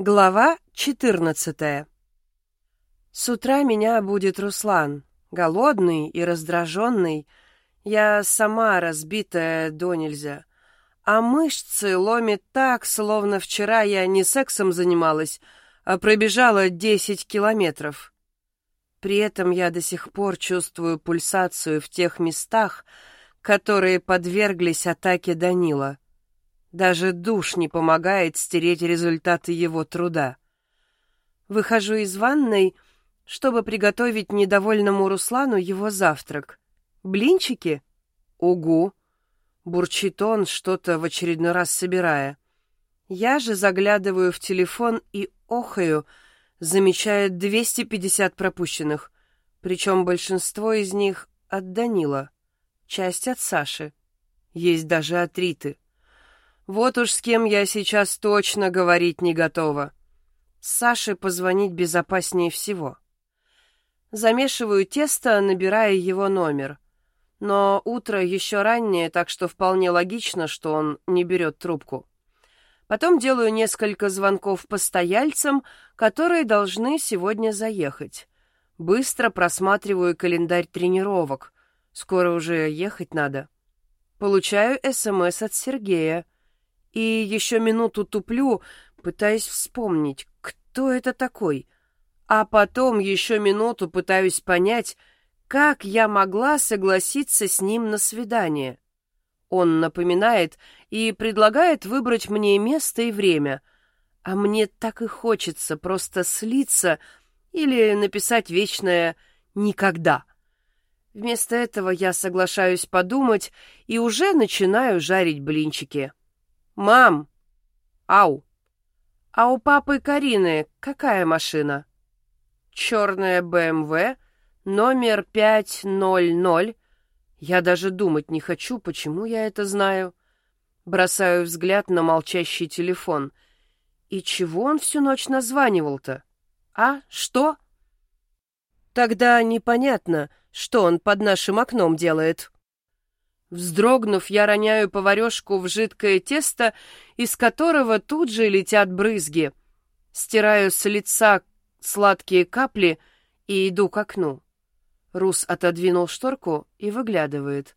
Глава 14 С утра меня будет Руслан, голодный и раздраженный. Я сама разбитая до нельзя. А мышцы ломит так, словно вчера я не сексом занималась, а пробежала 10 километров. При этом я до сих пор чувствую пульсацию в тех местах, которые подверглись атаке Данила. Даже душ не помогает стереть результаты его труда. Выхожу из ванной, чтобы приготовить недовольному Руслану его завтрак. Блинчики? Угу. Бурчит он, что-то в очередной раз собирая. Я же заглядываю в телефон и охаю, замечая 250 пропущенных, причем большинство из них от Данила, часть от Саши. Есть даже от Риты. Вот уж с кем я сейчас точно говорить не готова. С Сашей позвонить безопаснее всего. Замешиваю тесто, набирая его номер. Но утро еще раннее, так что вполне логично, что он не берет трубку. Потом делаю несколько звонков постояльцам, которые должны сегодня заехать. Быстро просматриваю календарь тренировок. Скоро уже ехать надо. Получаю СМС от Сергея и еще минуту туплю, пытаясь вспомнить, кто это такой, а потом еще минуту пытаюсь понять, как я могла согласиться с ним на свидание. Он напоминает и предлагает выбрать мне место и время, а мне так и хочется просто слиться или написать вечное «никогда». Вместо этого я соглашаюсь подумать и уже начинаю жарить блинчики. «Мам!» «Ау!» «А у папы Карины какая машина?» «Черная БМВ, номер 500». Я даже думать не хочу, почему я это знаю. Бросаю взгляд на молчащий телефон. И чего он всю ночь названивал-то? А, что? Тогда непонятно, что он под нашим окном делает. Вздрогнув, я роняю поварешку в жидкое тесто, из которого тут же летят брызги. Стираю с лица сладкие капли и иду к окну. Рус отодвинул шторку и выглядывает.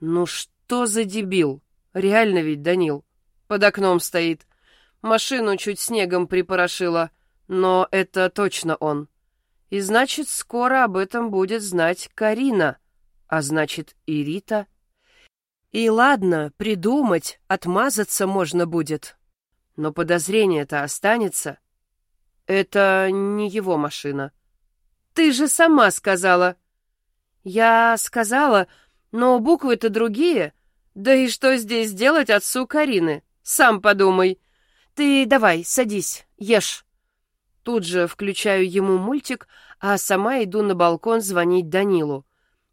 «Ну что за дебил? Реально ведь, Данил. Под окном стоит. Машину чуть снегом припорошила, но это точно он. И значит, скоро об этом будет знать Карина, а значит и Рита». И ладно, придумать, отмазаться можно будет. Но подозрение-то останется. Это не его машина. Ты же сама сказала. Я сказала, но буквы-то другие. Да и что здесь делать отцу Карины? Сам подумай. Ты давай, садись, ешь. Тут же включаю ему мультик, а сама иду на балкон звонить Данилу.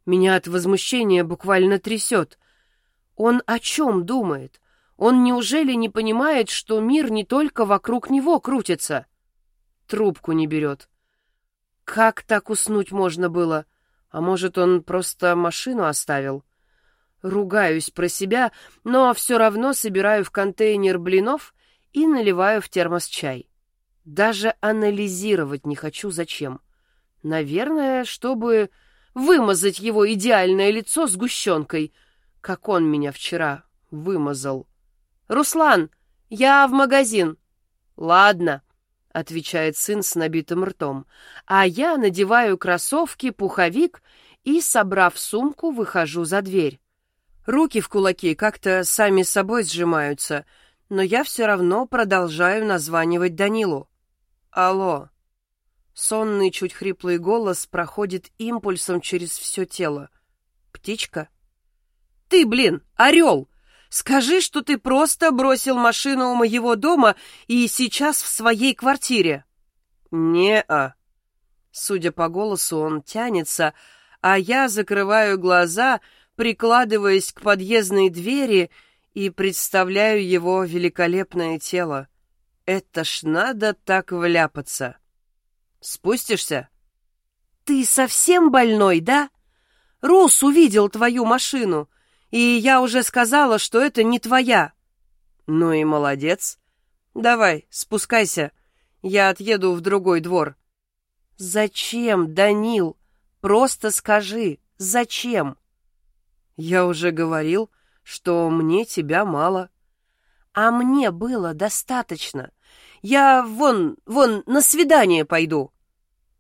Меня от возмущения буквально трясет — он о чем думает? Он неужели не понимает, что мир не только вокруг него крутится? Трубку не берет. Как так уснуть можно было? А может, он просто машину оставил? Ругаюсь про себя, но все равно собираю в контейнер блинов и наливаю в термос чай. Даже анализировать не хочу зачем. Наверное, чтобы вымазать его идеальное лицо сгущенкой — как он меня вчера вымазал. «Руслан, я в магазин». «Ладно», — отвечает сын с набитым ртом, а я надеваю кроссовки, пуховик и, собрав сумку, выхожу за дверь. Руки в кулаки как-то сами собой сжимаются, но я все равно продолжаю названивать Данилу. «Алло». Сонный, чуть хриплый голос проходит импульсом через все тело. «Птичка?» Ты, блин, орел! Скажи, что ты просто бросил машину у моего дома и сейчас в своей квартире. Не-а. Судя по голосу, он тянется, а я закрываю глаза, прикладываясь к подъездной двери и представляю его великолепное тело. Это ж надо так вляпаться. Спустишься? Ты совсем больной, да? Рус увидел твою машину. И я уже сказала, что это не твоя. Ну и молодец. Давай, спускайся. Я отъеду в другой двор. Зачем, Данил? Просто скажи, зачем? Я уже говорил, что мне тебя мало. А мне было достаточно. Я вон, вон, на свидание пойду.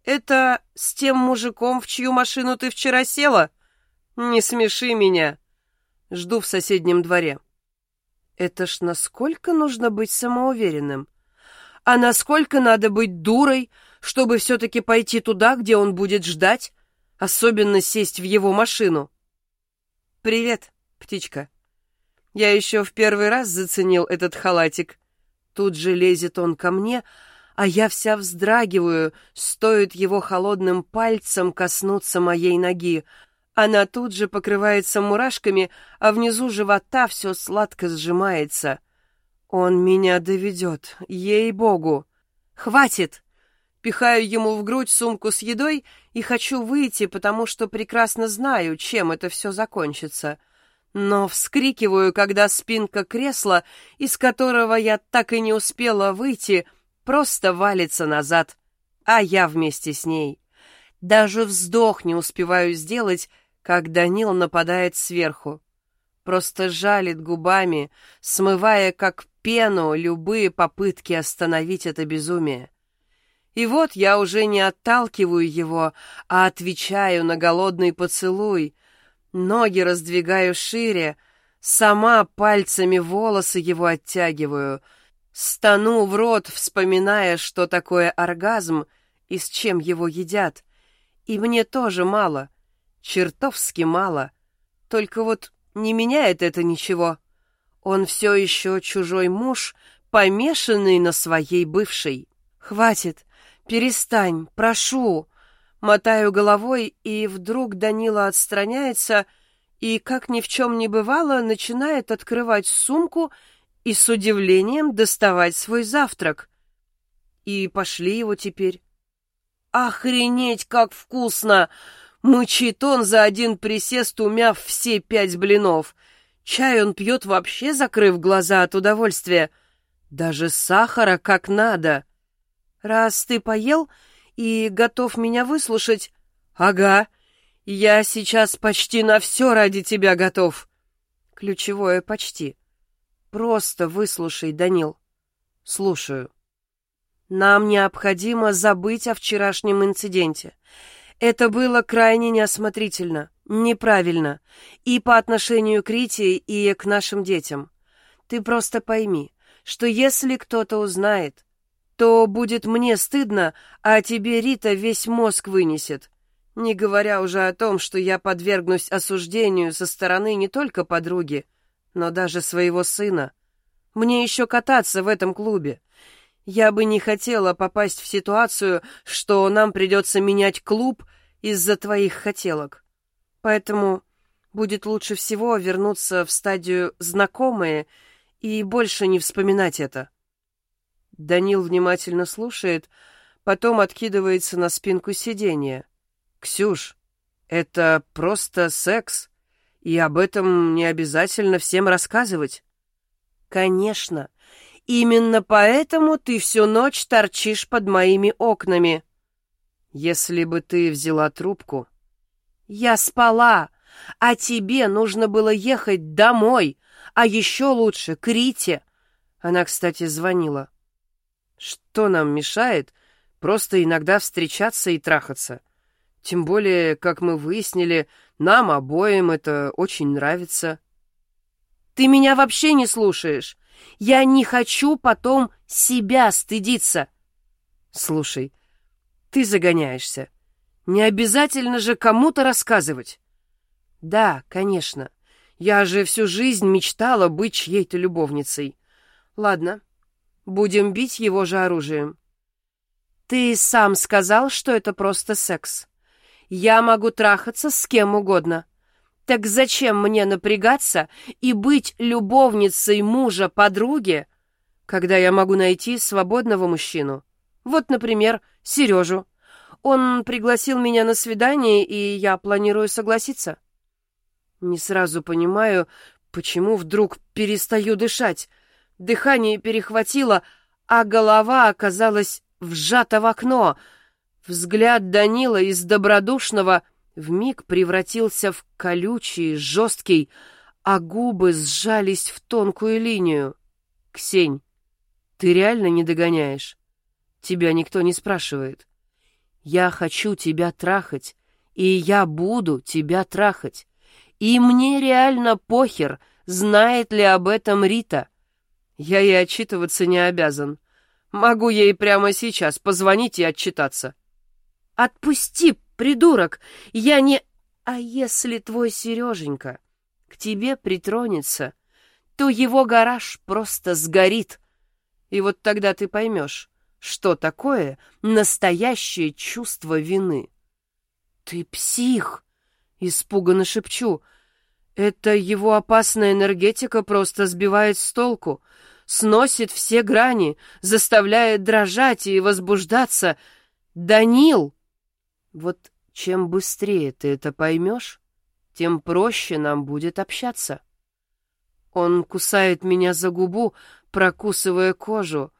Это с тем мужиком, в чью машину ты вчера села? Не смеши меня. Жду в соседнем дворе. Это ж насколько нужно быть самоуверенным? А насколько надо быть дурой, чтобы все-таки пойти туда, где он будет ждать, особенно сесть в его машину? Привет, птичка. Я еще в первый раз заценил этот халатик. Тут же лезет он ко мне, а я вся вздрагиваю, стоит его холодным пальцем коснуться моей ноги. Она тут же покрывается мурашками, а внизу живота все сладко сжимается. Он меня доведет, ей-богу. Хватит! Пихаю ему в грудь сумку с едой и хочу выйти, потому что прекрасно знаю, чем это все закончится. Но вскрикиваю, когда спинка кресла, из которого я так и не успела выйти, просто валится назад, а я вместе с ней. Даже вздох не успеваю сделать, как Данил нападает сверху. Просто жалит губами, смывая как пену любые попытки остановить это безумие. И вот я уже не отталкиваю его, а отвечаю на голодный поцелуй — Ноги раздвигаю шире, сама пальцами волосы его оттягиваю, стану в рот, вспоминая, что такое оргазм и с чем его едят. И мне тоже мало, чертовски мало. Только вот не меняет это ничего. Он все еще чужой муж, помешанный на своей бывшей. Хватит, перестань, прошу. Мотаю головой, и вдруг Данила отстраняется и, как ни в чем не бывало, начинает открывать сумку и с удивлением доставать свой завтрак. И пошли его теперь. «Охренеть, как вкусно!» Мычит он за один присест, умяв все пять блинов. Чай он пьет вообще, закрыв глаза от удовольствия. Даже сахара как надо. «Раз ты поел, и готов меня выслушать? Ага. Я сейчас почти на все ради тебя готов. Ключевое почти. Просто выслушай, Данил. Слушаю. Нам необходимо забыть о вчерашнем инциденте. Это было крайне неосмотрительно, неправильно и по отношению к Рите, и к нашим детям. Ты просто пойми, что если кто-то узнает, то будет мне стыдно, а тебе Рита весь мозг вынесет. Не говоря уже о том, что я подвергнусь осуждению со стороны не только подруги, но даже своего сына. Мне еще кататься в этом клубе. Я бы не хотела попасть в ситуацию, что нам придется менять клуб из-за твоих хотелок. Поэтому будет лучше всего вернуться в стадию «знакомые» и больше не вспоминать это. Данил внимательно слушает, потом откидывается на спинку сиденья. «Ксюш, это просто секс, и об этом не обязательно всем рассказывать». «Конечно. Именно поэтому ты всю ночь торчишь под моими окнами». «Если бы ты взяла трубку...» «Я спала, а тебе нужно было ехать домой, а еще лучше к Рите». Она, кстати, звонила. Что нам мешает просто иногда встречаться и трахаться? Тем более, как мы выяснили, нам обоим это очень нравится. Ты меня вообще не слушаешь. Я не хочу потом себя стыдиться. Слушай, ты загоняешься. Не обязательно же кому-то рассказывать. Да, конечно. Я же всю жизнь мечтала быть чьей-то любовницей. Ладно, Будем бить его же оружием. Ты сам сказал, что это просто секс. Я могу трахаться с кем угодно. Так зачем мне напрягаться и быть любовницей мужа подруги, когда я могу найти свободного мужчину? Вот, например, Сережу. Он пригласил меня на свидание, и я планирую согласиться. Не сразу понимаю, почему вдруг перестаю дышать. Дыхание перехватило, а голова оказалась вжата в окно. Взгляд Данила из добродушного вмиг превратился в колючий, жесткий, а губы сжались в тонкую линию. «Ксень, ты реально не догоняешь? Тебя никто не спрашивает. Я хочу тебя трахать, и я буду тебя трахать. И мне реально похер, знает ли об этом Рита. Я ей отчитываться не обязан. Могу ей прямо сейчас позвонить и отчитаться. Отпусти, придурок, я не... А если твой Сереженька к тебе притронется, то его гараж просто сгорит. И вот тогда ты поймешь, что такое настоящее чувство вины. Ты псих, испуганно шепчу. Это его опасная энергетика просто сбивает с толку, сносит все грани, заставляет дрожать и возбуждаться. Данил! Вот чем быстрее ты это поймешь, тем проще нам будет общаться. Он кусает меня за губу, прокусывая кожу,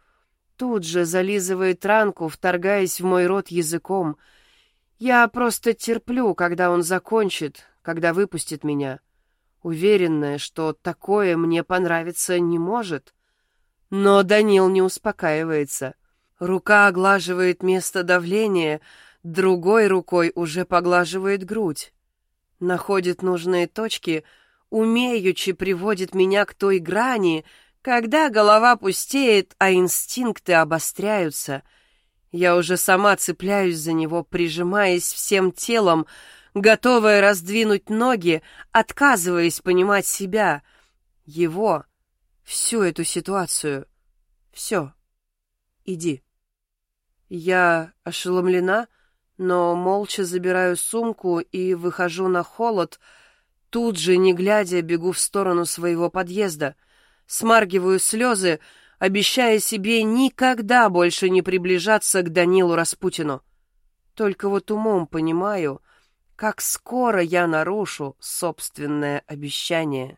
тут же зализывает ранку, вторгаясь в мой рот языком. Я просто терплю, когда он закончит, когда выпустит меня, уверенная, что такое мне понравиться не может. Но Данил не успокаивается. Рука оглаживает место давления, другой рукой уже поглаживает грудь. Находит нужные точки — умеючи приводит меня к той грани, когда голова пустеет, а инстинкты обостряются. Я уже сама цепляюсь за него, прижимаясь всем телом, готовая раздвинуть ноги, отказываясь понимать себя, его, всю эту ситуацию. Все. Иди. Я ошеломлена, но молча забираю сумку и выхожу на холод, Тут же, не глядя, бегу в сторону своего подъезда, смаргиваю слезы, обещая себе никогда больше не приближаться к Данилу Распутину. Только вот умом понимаю, как скоро я нарушу собственное обещание.